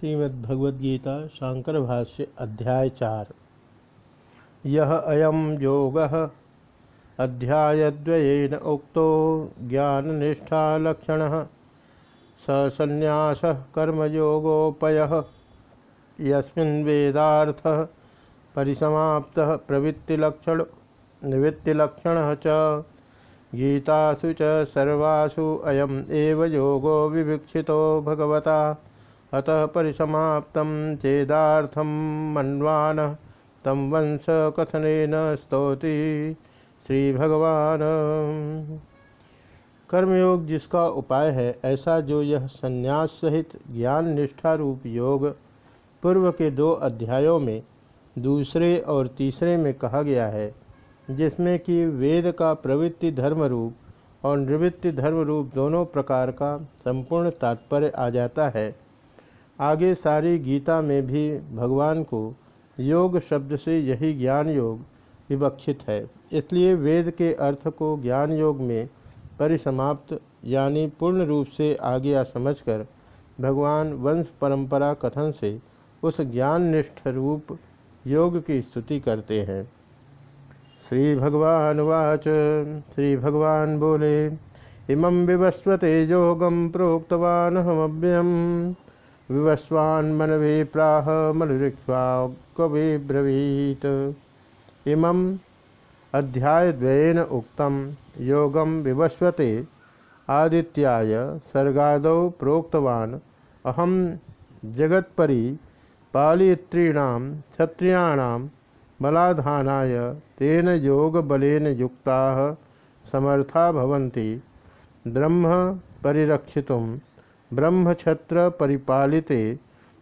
श्रीमद्भगवद्गीता शांकर भाष्य अध्याय चार। यह अयम योग, अध्यायद्वयेन उक्तो ज्ञाननिष्ठालक्षण, स संन्यास कर्मयोगोपय, यस्मिन् वेदार्थ परिसमाप्त प्रवृत्तिलक्षण, निवृत्तिलक्षण च, गीतासु च सर्वासु अयम एव योगो विवीक्षितो भगवता। अतः परिसमाप्त चेदार्थम मन्वान। कथन स्तौति श्री भगवान कर्मयोग जिसका उपाय है, ऐसा जो यह संन्यास सहित ज्ञान निष्ठा रूप योग पूर्व के दो अध्यायों में, दूसरे और तीसरे में कहा गया है, जिसमें कि वेद का प्रवृत्ति धर्म रूप और निवृत्ति धर्म रूप दोनों प्रकार का संपूर्ण तात्पर्य आ जाता है। आगे सारी गीता में भी भगवान को योग शब्द से यही ज्ञान योग विवक्षित है। इसलिए वेद के अर्थ को ज्ञान योग में परिसमाप्त यानी पूर्ण रूप से आगे आ समझकर भगवान वंश परंपरा कथन से उस ज्ञान निष्ठ रूप योग की स्तुति करते हैं। श्री भगवान वाच, श्री भगवान बोले, इमं विवस्वते योगम प्रोक्तवान हमव्यम विवस्वान् मनवे प्राह मनुरिक्वा कवि ब्रवीत। इमम् अध्यायद्वयेन उक्तं योगं विवस्वते। आदित्याय सर्गादौ प्रोक्तवान्, अहं जगत्परि पालयित्रीणां, क्षत्रियाणां बलाधानाय तेन योगबलेन युक्ताः समर्था भवन्ति। ब्रह्म परिरक्षितुं ब्रह्मछत्र परिपालिते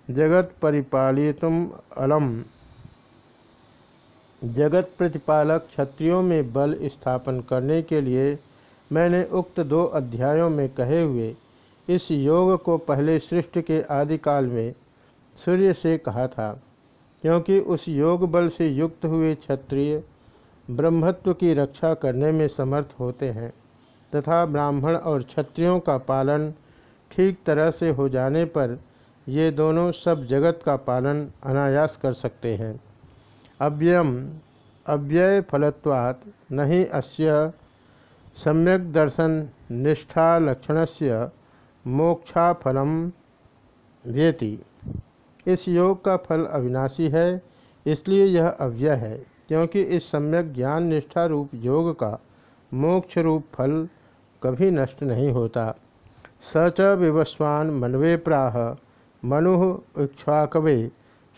जगत परिपालितुम अलम। जगत प्रतिपालक क्षत्रियों में बल स्थापन करने के लिए मैंने उक्त दो अध्यायों में कहे हुए इस योग को पहले सृष्टि के आदिकाल में सूर्य से कहा था, क्योंकि उस योग बल से युक्त हुए क्षत्रिय ब्रह्मत्व की रक्षा करने में समर्थ होते हैं, तथा ब्राह्मण और क्षत्रियों का पालन ठीक तरह से हो जाने पर ये दोनों सब जगत का पालन अनायास कर सकते हैं। अव्ययम, अव्यय फलत्वात् नहीं अस्य सम्यक दर्शन निष्ठा लक्षण से मोक्षा फलम व्यति। इस योग का फल अविनाशी है, इसलिए यह अव्यय है, क्योंकि इस सम्यक ज्ञान निष्ठा रूप योग का मोक्ष रूप फल कभी नष्ट नहीं होता। स च विवस्वान् मनवे प्राह, मनु इक्ष्वाकवे,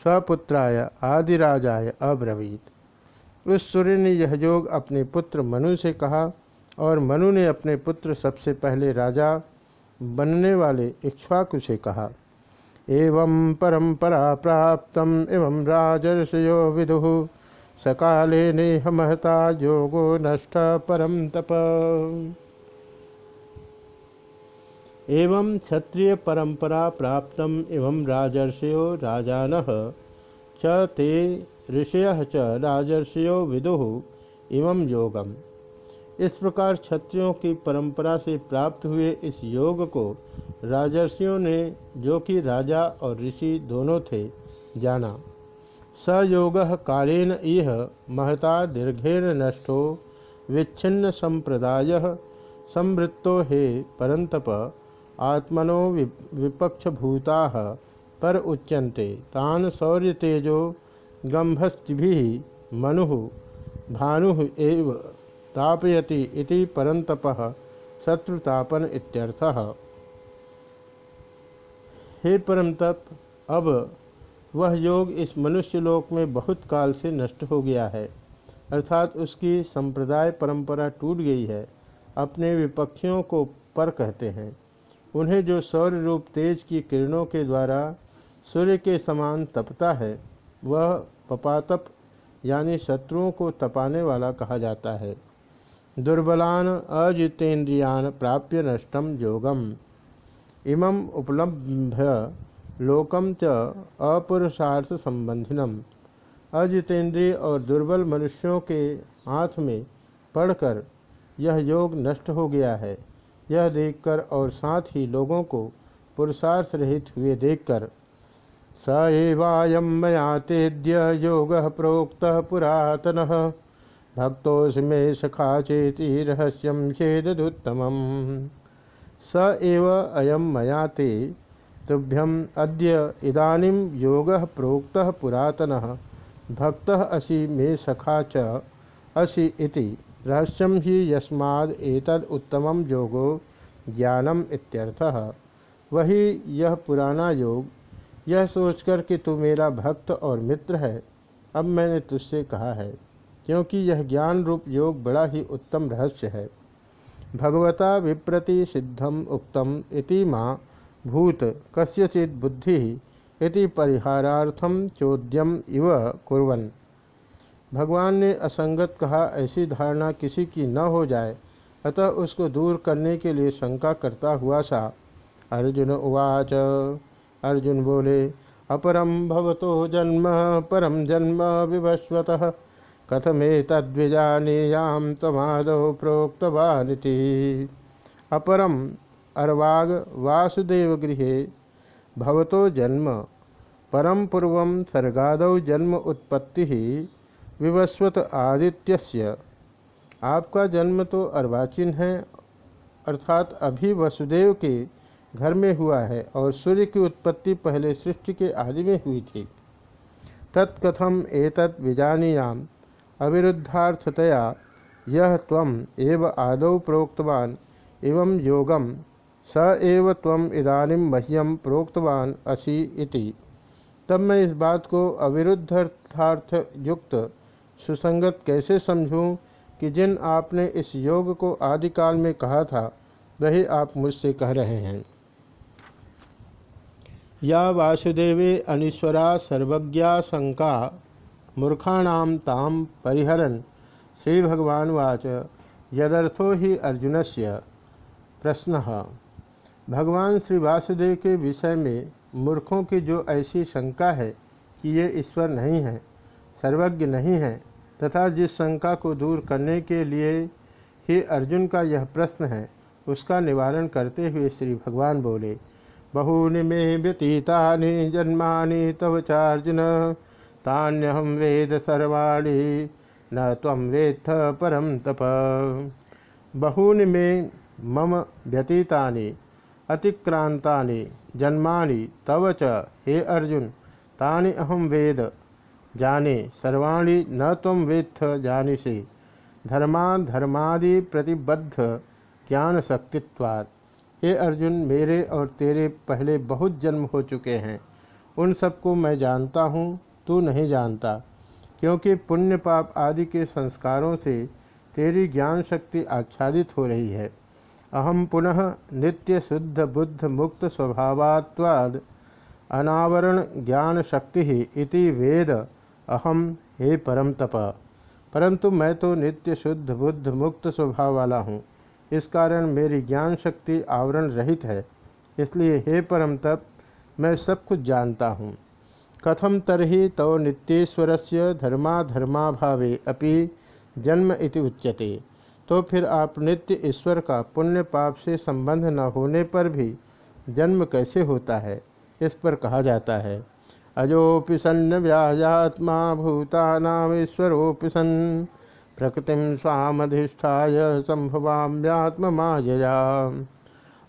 स्वपुत्राय आदिराजाय अब्रवीत। उस सूर्य ने यह योग अपने पुत्र मनु से कहा और मनु ने अपने पुत्र सबसे पहले राजा बनने वाले इक्ष्वाकु से कहा, एवं परंपरा प्राप्त एवं राजर्षयो विदु, सकाले नेह महता, योगो नष्ट परम तप। एवं क्षत्रिय परंपरा प्राप्त एवं राजर्षयो राजान च ऋषय च राजर्षयो विदु एवं योगम। इस प्रकार क्षत्रियों की परंपरा से प्राप्त हुए इस योग को राजर्षियों ने, जो कि राजा और ऋषि दोनों थे, जाना। स योग कालेन इह महता दीर्घेन नष्टो, विच्छिन्न संप्रदाय, संवृत्तो हे परंतप आत्मनो विपक्षभूता पर उच्यन्ते। तान शौर्यतेजो गंभस्ति मनु, भानु एव तापयति इति परंतप शत्रुतापन इत्यर्थः। हे परमतप, अब वह योग इस मनुष्य लोक में बहुत काल से नष्ट हो गया है, अर्थात उसकी संप्रदाय परंपरा टूट गई है, अपने विपक्षियों को पर कहते हैं। उन्हें जो सौर्य रूप तेज की किरणों के द्वारा सूर्य के समान तपता है, वह पपातप, यानी शत्रुओं को तपाने वाला कहा जाता है। दुर्बलान अजितेन्द्रियान प्राप्य नष्टम योगम। इमं उपलभ्य लोकम च अपुरुषार्थ संबंधिनम। अजितेंद्रिय और दुर्बल मनुष्यों के हाथ में पढ़कर यह योग नष्ट हो गया है। यह देखकर और साथ ही लोगों को पुरुषार्थ रहित हुए देखकर, स एवायं मया तेद्य योगः प्रोक्तः पुरातनः। भक्तोऽसि मे सखा चेति रहस्यं चेदुत्तमम् स एव अयं मया ते तुभ्यम् अद्य इदानीं योगः प्रोक्तः पुरातनः। भक्तः असि मे सखा च असि इति। रहस्यम ही यस्माद एतद उत्तमम योगो ज्ञानम इत्यर्थः। वही यह पुराना योग, यह सोचकर कि तू मेरा भक्त और मित्र है, अब मैंने तुझसे कहा है, क्योंकि यह ज्ञान रूप योग बड़ा ही उत्तम रहस्य है। भगवता विप्रति सिद्धम उक्तम इति माँ भूत कस्यचित बुद्धि इति चोद्यम इव कुर्वन। भगवान ने असंगत कहा, ऐसी धारणा किसी की न हो जाए। अतः उसको दूर करने के लिए शंका करता हुआ सा, अर्जुन उवाच। अर्जुन बोले अपरम भवतो जन्म परम जन्म विवस्वत कथमे तद्विजानीयाम तमादो प्रोक्तवानिति। अपरम अर्वाग वासुदेव गृह भवतो जन्म परम पूर्व सर्गाद जन्म उत्पत्ति। विवस्वत आदित्यस्य। आपका जन्म तो अर्वाचीन है, अर्थात अभी वसुदेव के घर में हुआ है और सूर्य की उत्पत्ति पहले सृष्टि के आदि में हुई थी। तत्कथम एतत् विजानीयाम, अविरुद्धार्थतया यह तम एव आदौ प्रोक्तवान एवं योगम, स एव तम इदानीम मह्यम प्रोक्तवान असी इति। तब मैं इस बात को अविरुद्धार्थ युक्त सुसंगत कैसे समझूं कि जिन आपने इस योग को आदिकाल में कहा था, वही आप मुझसे कह रहे हैं? या वासुदेवे अनिश्वरा सर्वज्ञा शंका मूर्खाणाम ताम परिहरन। श्री भगवान वाच, यदर्थो ही अर्जुन से प्रश्न। भगवान श्री वासुदेव के विषय में मूर्खों की जो ऐसी शंका है कि ये ईश्वर नहीं है, सर्वज्ञ नहीं है तथा जिस शंका को दूर करने के लिए ही अर्जुन का यह प्रश्न है, उसका निवारण करते हुए श्री भगवान बोले, बहूनि मे व्यतीता जन्मा तव चार्जुन तान्यहम वेद सर्वाणी, न तम वेत्थ परम तप। बहूनि में मम व्यतीता अतिक्रांता जन्मा तव च, हे अर्जुन, तानि अहम वेद जाने, सर्वाणी न तुम वेत्थ जानिसे। धर्मा धर्मादि प्रतिबद्ध ज्ञान शक्तित्वात् हे अर्जुन, मेरे और तेरे पहले बहुत जन्म हो चुके हैं। उन सबको मैं जानता हूँ, तू नहीं जानता। क्योंकि पुण्य पाप आदि के संस्कारों से तेरी ज्ञान शक्ति आच्छादित हो रही है। अहम पुनः नित्य शुद्ध बुद्ध मुक्त स्वभावात्वाद अनावरण ज्ञान शक्ति इति वेद अहम हे परम तप। परंतु मैं तो नित्य शुद्ध, बुद्ध मुक्त स्वभाव वाला हूँ। इस कारण मेरी ज्ञान शक्ति आवरण रहित है। इसलिए हे परम तप, मैं सब कुछ जानता हूँ। कथम तरही तो नित्येश्वर से धर्माधर्माभावे अपि जन्म इति उच्यते। तो फिर आप नित्य ईश्वर का पुण्य पाप से संबंध न होने पर भी जन्म कैसे होता है, इस पर कहा जाता है। अजोपि सन्न व्याजात्मा भूतानामीश्वरोपि सन्। प्रकृति स्वामधिष्ठा संभवाम्यात्मया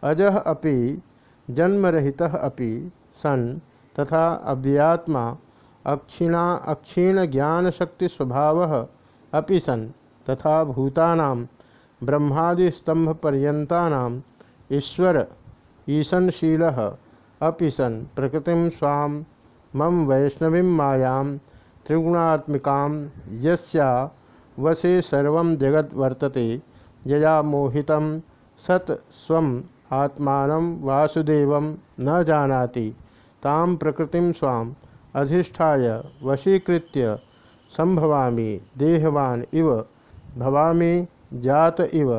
अजः अपि, जन्मरहितः अपि सन् तथा अव्यात्मा अक्षिणा अक्षीण ज्ञान शक्ति स्वभाव अपि सन् तथा भूतानां ब्रह्मादिस्तंभपर्यंतानाम ईश्वर ईशनशील अपि सन्। प्रकृति स्वाम मम वैष्णवी मायां त्रिगुणात्मिका यस्या सर्व जगत वर्तते यया मोहित सत स्व आत्मा वासुदेव न जानाति ताम प्रकृति स्वाम अधिष्ठाय वशीकृत्य संभवामी देहवान इव भवामी जात इव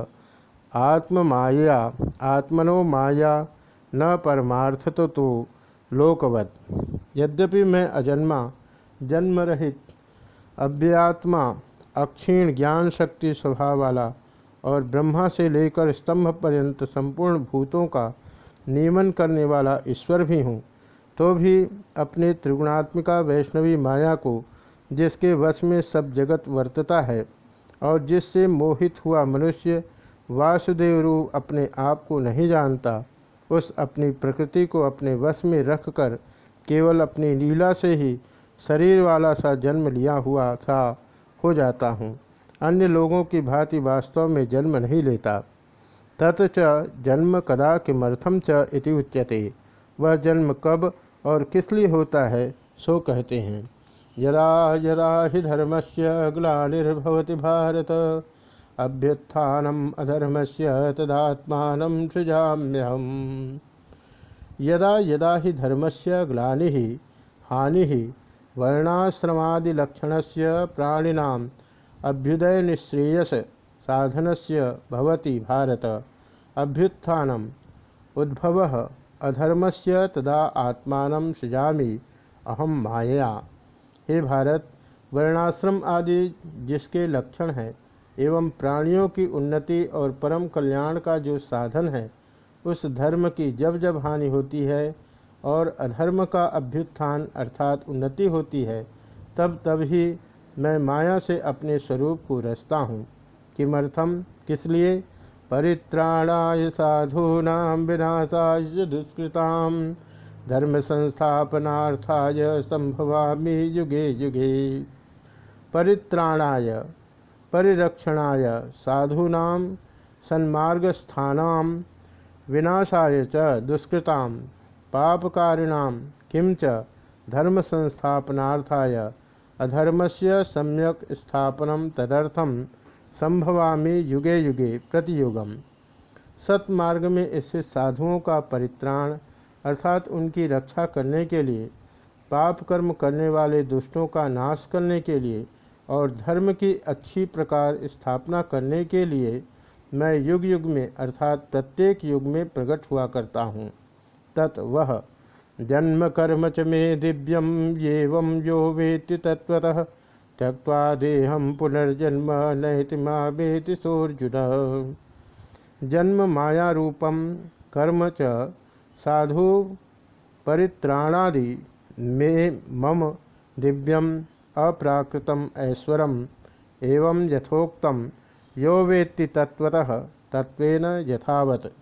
आत्ममाया आत्मनो माया न परमार्थ तो, तो लोकवत। यद्यपि मैं अजन्मा जन्म रहित अव्यात्मा, अक्षीण ज्ञान शक्ति स्वभाव वाला और ब्रह्मा से लेकर स्तंभ पर्यंत संपूर्ण भूतों का नियमन करने वाला ईश्वर भी हूँ तो भी अपने त्रिगुणात्मिका वैष्णवी माया को, जिसके वश में सब जगत वर्तता है और जिससे मोहित हुआ मनुष्य वासुदेव रूप अपने आप को नहीं जानता, उस अपनी प्रकृति को अपने वश में रखकर केवल अपनी लीला से ही शरीर वाला सा जन्म लिया हुआ था हो जाता हूँ। अन्य लोगों की भांति वास्तव में जन्म नहीं लेता। तत जन्म कदा किमर्थम च इति उच्यते। वह जन्म कब और किस लिए होता है, सो कहते हैं। यदा यदा हि धर्म से ग्लानिर्भवति भारत, अभ्युत्थानम अधर्म से तदात्मान सृजाम्यहम। यदा यदा हि धर्म से ग्लानि, हानि वर्णाश्रमादिलक्षण से अभ्युदय निश्रेयस साधन से भारत। अभ्युत्थान उद्भव अधर्म से तदा आत्मा सृजामी अहम माया हे भारत, वर्णाश्रम आदि जिसके लक्षण हैं, एवं प्राणियों की उन्नति और परम कल्याण का जो साधन है उस धर्म की जब जब हानि होती है और अधर्म का अभ्युत्थान अर्थात उन्नति होती है, तब तब ही मैं माया से अपने स्वरूप को रचता हूँ। किमर्थम? किस लिए? परित्राणाय साधूना विनाशाय दुष्कृताम धर्म संस्थापनार्थाय संभवामी युगे युगे। परित्राणाय, परिरक्षणाय साधूना सन्मार्गस्थानाम विनाशाय च, दुष्कृताम, पापकारिणाम च? धर्म संस्थापनार्थाय अधर्म से सम्यक स्थापन तदर्थम संभवामी युगे युगे, प्रतियुगम। सत्मार्ग में इससे साधुओं का परित्राण, अर्थात उनकी रक्षा करने के लिए, पाप कर्म करने वाले दुष्टों का नाश करने के लिए, और धर्म की अच्छी प्रकार स्थापना करने के लिए मैं युग युग में, अर्थात प्रत्येक युग में प्रकट हुआ करता हूँ। तत् वह जन्म कर्म च मे दिव्यम एवं यो वेति तत्वतः त्यक्वा देहम पुनर्जन्म नैति मेति सोर्जुन जन्म माया रूपम कर्म च साधु परित्राणादि, मे मम दिव्यम अप्राकृतम ऐश्वरम एवं यथोक्तम यो वेत्ति तत्वतः तत्वेन यथावत।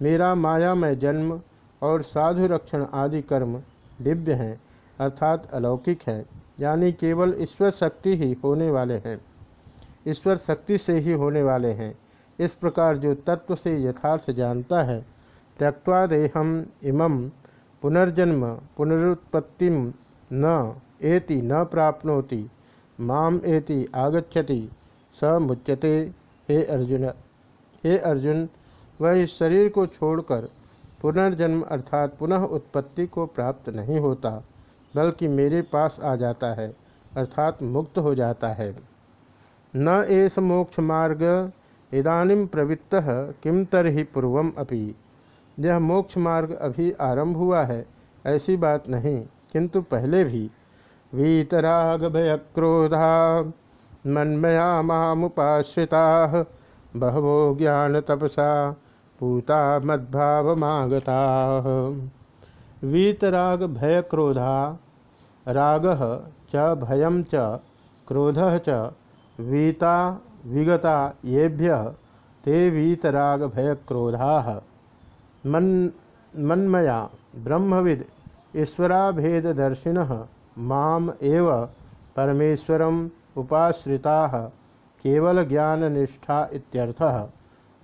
मेरा माया में जन्म और साधु रक्षण आदि कर्म दिव्य हैं, अर्थात अलौकिक हैं, यानी केवल ईश्वर शक्ति ही होने वाले हैं। ईश्वर शक्ति से ही होने वाले हैं। इस प्रकार जो तत्व से यथार्थ जानता है त्यक्वा देहम इमं पुनर्जन्म पुनरुत्पत्ति न एति न प्राप्नोति, माम एति आगच्छति। स मुच्यते। हे अर्जुन हे अर्जुन, वह इस शरीर को छोड़कर पुनर्जन्म अर्थात पुनः उत्पत्ति को प्राप्त नहीं होता, बल्कि मेरे पास आ जाता है, अर्थात मुक्त हो जाता है। न एस मोक्ष मार्ग इदानीम प्रवृत्त किम तरही पूर्वम अपि। यह मोक्ष मार्ग अभी आरंभ हुआ है, ऐसी बात नहीं, किंतु पहले भी। वीतराग भय क्रोधा मन्मया मामुपाश्रिता बहवो ज्ञान तपसा पूता मद्भावमागता। वीतराग भय क्रोधा राग च भयम च, क्रोध च वीता, विगता येभ्य, ते वीतराग भय क्रोधा मन, मन्मया, ब्रह्मविद ईश्वराभेदर्शिन माम एव परमेश्वरम। उपाश्रिता केवल ज्ञान निष्ठा इत्यर्थः।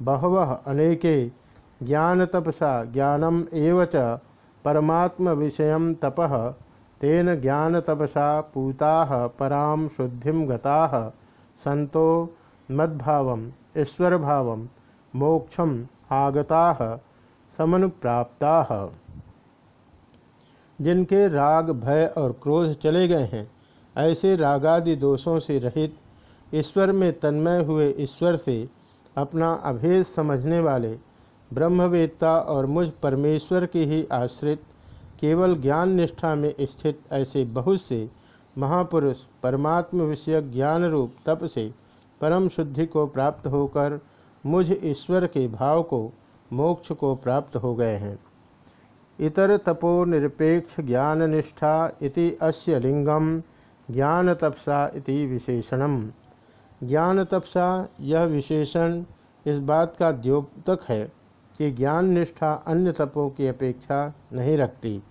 बहव अनेके ज्ञान तपसा ज्ञानम एव च परमात्म विषय तप। तेन ज्ञान तपसा पूता पराम शुद्धि गता। सतो मद्भाव ईश्वर भाव मोक्षम आगता, समनुप्राप्ता। जिनके राग, भय और क्रोध चले गए हैं ऐसे रागादि दोषों से रहित, ईश्वर में तन्मय हुए ईश्वर से अपना अभेद समझने वाले, ब्रह्मवेत्ता और मुझ परमेश्वर की ही आश्रित, केवल ज्ञान निष्ठा में स्थित ऐसे बहुत से महापुरुष परमात्म विषय ज्ञान रूप तप से परम शुद्धि को प्राप्त होकर मुझ ईश्वर के भाव को, मोक्ष को प्राप्त हो गए हैं। इतर तपो निरपेक्ष ज्ञान निष्ठा इति अस्य लिंगम ज्ञान तपसा इति विशेषणम। ज्ञान तपसा यह विशेषण इस बात का द्योतक है कि ज्ञान निष्ठा अन्य तपों की अपेक्षा नहीं रखती।